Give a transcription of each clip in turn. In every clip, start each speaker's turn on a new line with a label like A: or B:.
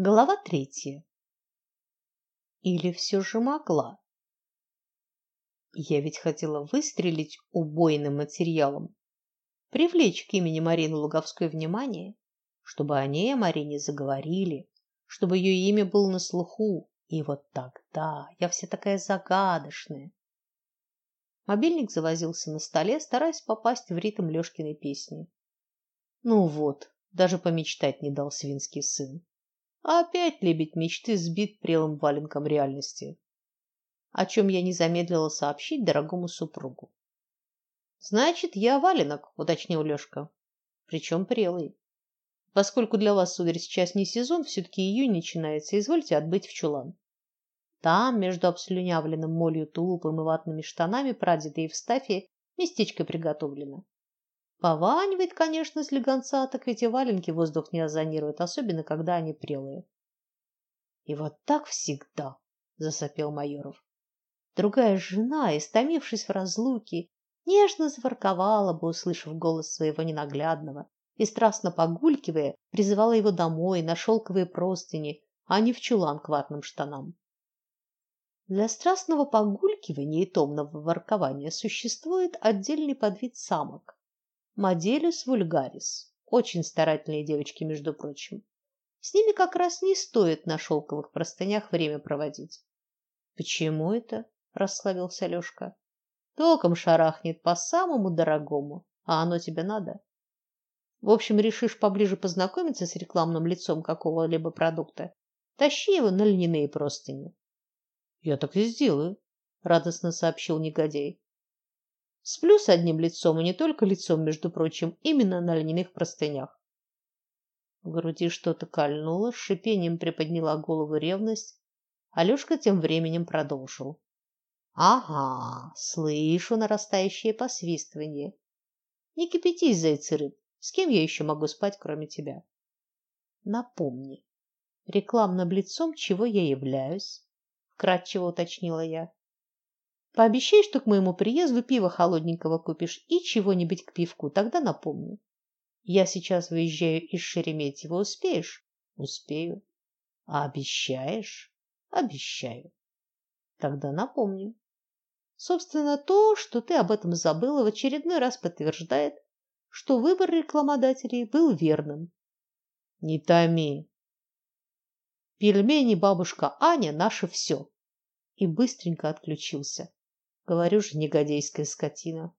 A: Глава третья. Или все же могла? Я ведь хотела выстрелить убойным материалом, привлечь к имени Марины Луговской внимание, чтобы о ней, о Марине, заговорили, чтобы ее имя было на слуху. И вот тогда я вся такая загадочная. Мобильник завозился на столе, стараясь попасть в ритм Лёшкиной песни. Ну вот, даже помечтать не дал свинский сын. А опять лебедь мечты сбит прелым валенком реальности, о чем я не замедлила сообщить дорогому супругу. Значит, я валенок, уточнил Лёшка. Причем прелый. Поскольку для вас, сударь, сейчас не сезон, все таки июнь начинается, извольте отбыть в чулан. Там, между обслюнявленным молью тулупом и ватными штанами прадеда Евстафия, местечко приготовлено. Пованивает, конечно, слегонца, так эти валенки воздух не озонируют, особенно когда они прелые. И вот так всегда, засопел Майоров. Другая жена, истомившись в разлуке, нежно заворковала бы, услышав голос своего ненаглядного, и страстно погулькивая, призывала его домой на шелковые простыни, а не в чулан к ватным штанам. Для страстного погулькивания и томного воркования существует отдельный подвид самок Моделюс вульгарис. Очень старательные девочки, между прочим. С ними как раз не стоит на шелковых простынях время проводить. Почему это? расслабился Лёшка. Током шарахнет по самому дорогому, а оно тебе надо. В общем, решишь поближе познакомиться с рекламным лицом какого-либо продукта, тащи его на льняные простыни. Я так и сделаю, радостно сообщил негодяй. Сплю с одним лицом, и не только лицом, между прочим, именно на льняных простынях. В груди что-то кольнуло, шипением приподняла голову ревность. Алёшка тем временем продолжил. Ага, слышу нарастающее посвистывание. Не кипятись, зайцы рыб. С кем я еще могу спать, кроме тебя? Напомни, рекламным лицом чего я являюсь? вкратчиво уточнила я. Пообещай, что к моему приезду пиво холодненького купишь и чего-нибудь к пивку, тогда напомню. Я сейчас выезжаю из Шереметьево, успеешь? Успею. А обещаешь? Обещаю. Тогда напомню. Собственно, то, что ты об этом забыла, в очередной раз подтверждает, что выбор рекламодателей был верным. Не томи. Пельмени бабушка Аня наше все. И быстренько отключился. Говорю же, негодяйская скотина.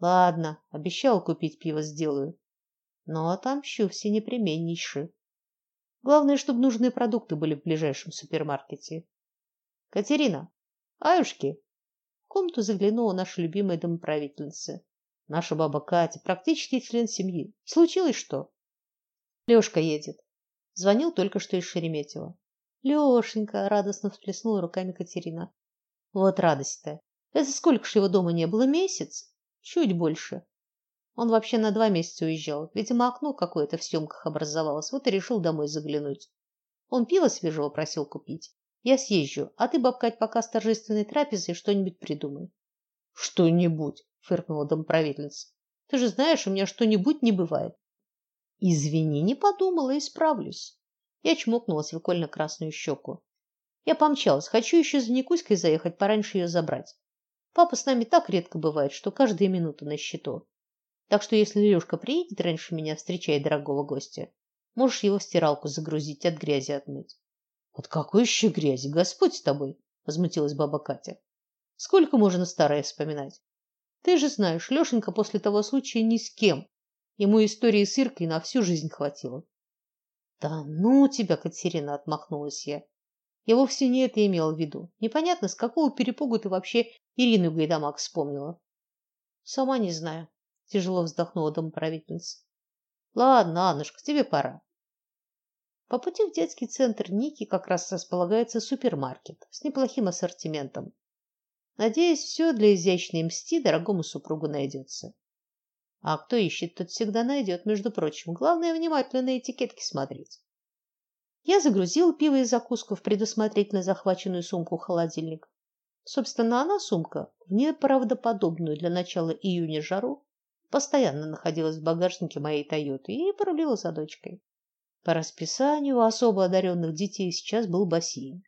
A: Ладно, обещал купить пиво, сделаю. Но отомщу все непременнейше. Главное, чтобы нужные продукты были в ближайшем супермаркете. Катерина, аюшки. В комнату заглянула наша любимая домоправительница. Наша баба Катя, практически член семьи. Случилось что? Лёшка едет. Звонил только что из Шереметьево. Лёшенька, радостно всплеснула руками Катерина. Вот радость-то. Это сколько ж его дома не было месяц? Чуть больше. Он вообще на два месяца уезжал. Видимо, окно какое-то в съемках образовалось. Вот и решил домой заглянуть. Он пиво свежего просил купить. Я съезжу, а ты, бабкать, пока с торжественной трапезой что-нибудь придумай. Что-нибудь, фыркнула домправительница. Ты же знаешь, у меня что-нибудь не бывает. Извини, не подумала, исправлюсь. Я чмокнула свекольно-красную щеку. Я помчалась. Хочу еще за Никуськой заехать, пораньше ее забрать. Папа с нами так редко бывает, что каждая минута на счету. Так что если Лёшка приедет раньше меня встречать дорогого гостя, можешь его в стиралку загрузить, от грязи отмыть. От какой еще грязи? Господь с тобой, возмутилась баба Катя. Сколько можно старое вспоминать? Ты же знаешь, Лёшенька после того случая ни с кем. Ему истории с Иркой на всю жизнь хватило. Да ну тебя, Катерина, отмахнулась я. Я вовсе не это имела в виду. Непонятно, с какого перепугу ты вообще Ирину Гайдамак вспомнила. Сама не знаю, тяжело вздохнула домоправительница. Ладно, Аннушка, тебе пора. По пути в детский центр Ники как раз располагается супермаркет с неплохим ассортиментом. Надеюсь, все для изящной мсти дорогому супругу найдется. А кто ищет, тот всегда найдет, между прочим. Главное внимательно на этикетки смотреть. Я загрузил пиво и закуску в предусмотрительно захваченную сумку-холодильник. Собственно, она сумка, в неправдоподобную для начала июня жару, постоянно находилась в багажнике моей Тойоты и порулила за дочкой. По расписанию у особо одаренных детей сейчас был бассейн.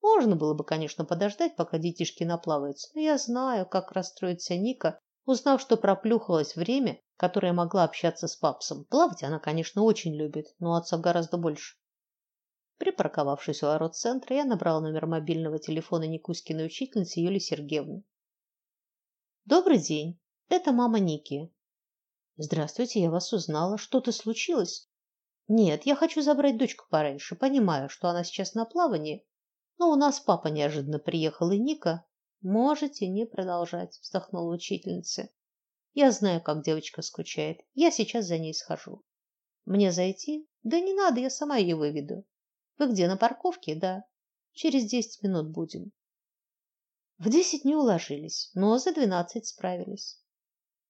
A: Можно было бы, конечно, подождать, пока детишки наплаваются, но я знаю, как расстроится Ника, узнав, что проплюхалось время, которое могла общаться с папсом. Плавать она, конечно, очень любит, но отца гораздо больше. Припарковавшись у ворот центра, я набрала номер мобильного телефона Никуськиной учительницы Юлии Сергеевны. Добрый день. Это мама Ники. Здравствуйте, я вас узнала. Что-то случилось? Нет, я хочу забрать дочку пораньше. Понимаю, что она сейчас на плавании, но у нас папа неожиданно приехал, и Ника... Можете не продолжать, вздохнула учительница. Я знаю, как девочка скучает. Я сейчас за ней схожу. Мне зайти? Да не надо, я сама ее выведу. Вы где, на парковке? Да. Через десять минут будем. В десять не уложились, но за двенадцать справились.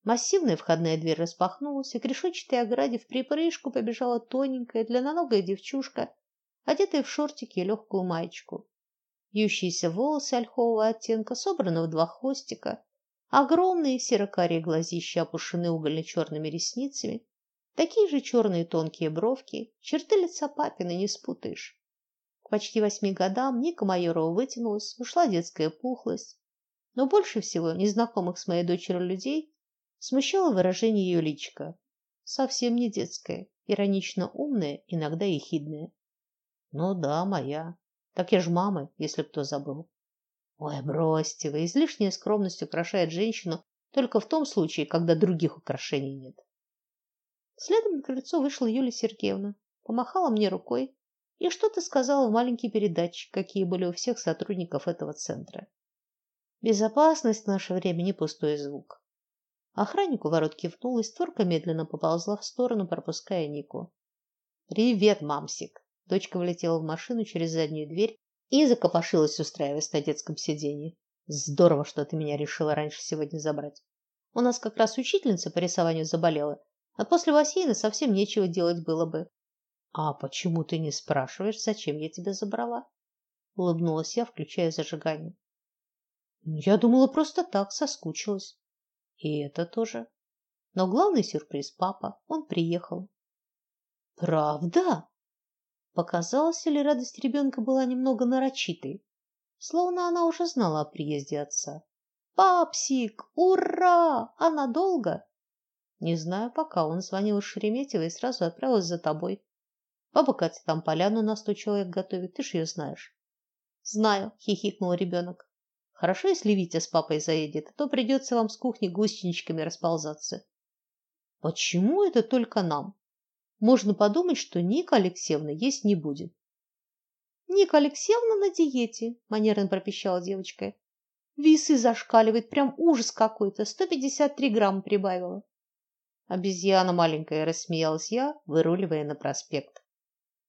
A: Массивная входная дверь распахнулась, и к решетчатой ограде в припрыжку побежала тоненькая, длинноногая девчушка, одетая в шортики и легкую маечку. Вьющиеся волосы ольхового оттенка собраны в два хвостика, огромные серо-карие глазища опушены угольно-черными ресницами, такие же черные тонкие бровки, черты лица папины не спутаешь. Почти восьми годам Ника Майорова вытянулась, ушла детская пухлость, но больше всего незнакомых с моей дочерью людей Смущало выражение ее личика, совсем не детское, иронично умное, иногда ехидное. Ну да, моя. Так я ж мама, если кто забыл. Ой, бросьте вы, излишняя скромность украшает женщину только в том случае, когда других украшений нет. Следом на крыльцо вышла Юлия Сергеевна, помахала мне рукой и что-то сказала в маленький передатчик, какие были у всех сотрудников этого центра. Безопасность в наше время не пустой звук. Охранник у ворот кивнул, и створка медленно поползла в сторону, пропуская Нику. Привет, мамсик. Дочка влетела в машину через заднюю дверь и закопошилась, устраиваясь на детском сиденье. Здорово, что ты меня решила раньше сегодня забрать. У нас как раз учительница по рисованию заболела, а после бассейна совсем нечего делать было бы. А почему ты не спрашиваешь, зачем я тебя забрала? улыбнулась я, включая зажигание. Я думала, просто так соскучилась. И это тоже. Но главный сюрприз папа. Он приехал. Правда? Показалось ли радость ребенка была немного нарочитой, словно она уже знала о приезде отца. Папсик, ура! А надолго? Не знаю, пока он звонил из Шереметьево и сразу отправилась за тобой. Баба Катя там поляну на сто человек готовит, ты ж ее знаешь. Знаю, хихикнул ребенок. Хорошо, если Витя с папой заедет, а то придется вам с кухни гусеничками расползаться. Почему это только нам? Можно подумать, что Ника Алексеевна есть не будет. Ника Алексеевна на диете, манерно пропищала девочка. Весы зашкаливает, прям ужас какой-то, 153 грамма прибавила. Обезьяна маленькая, рассмеялась я, выруливая на проспект.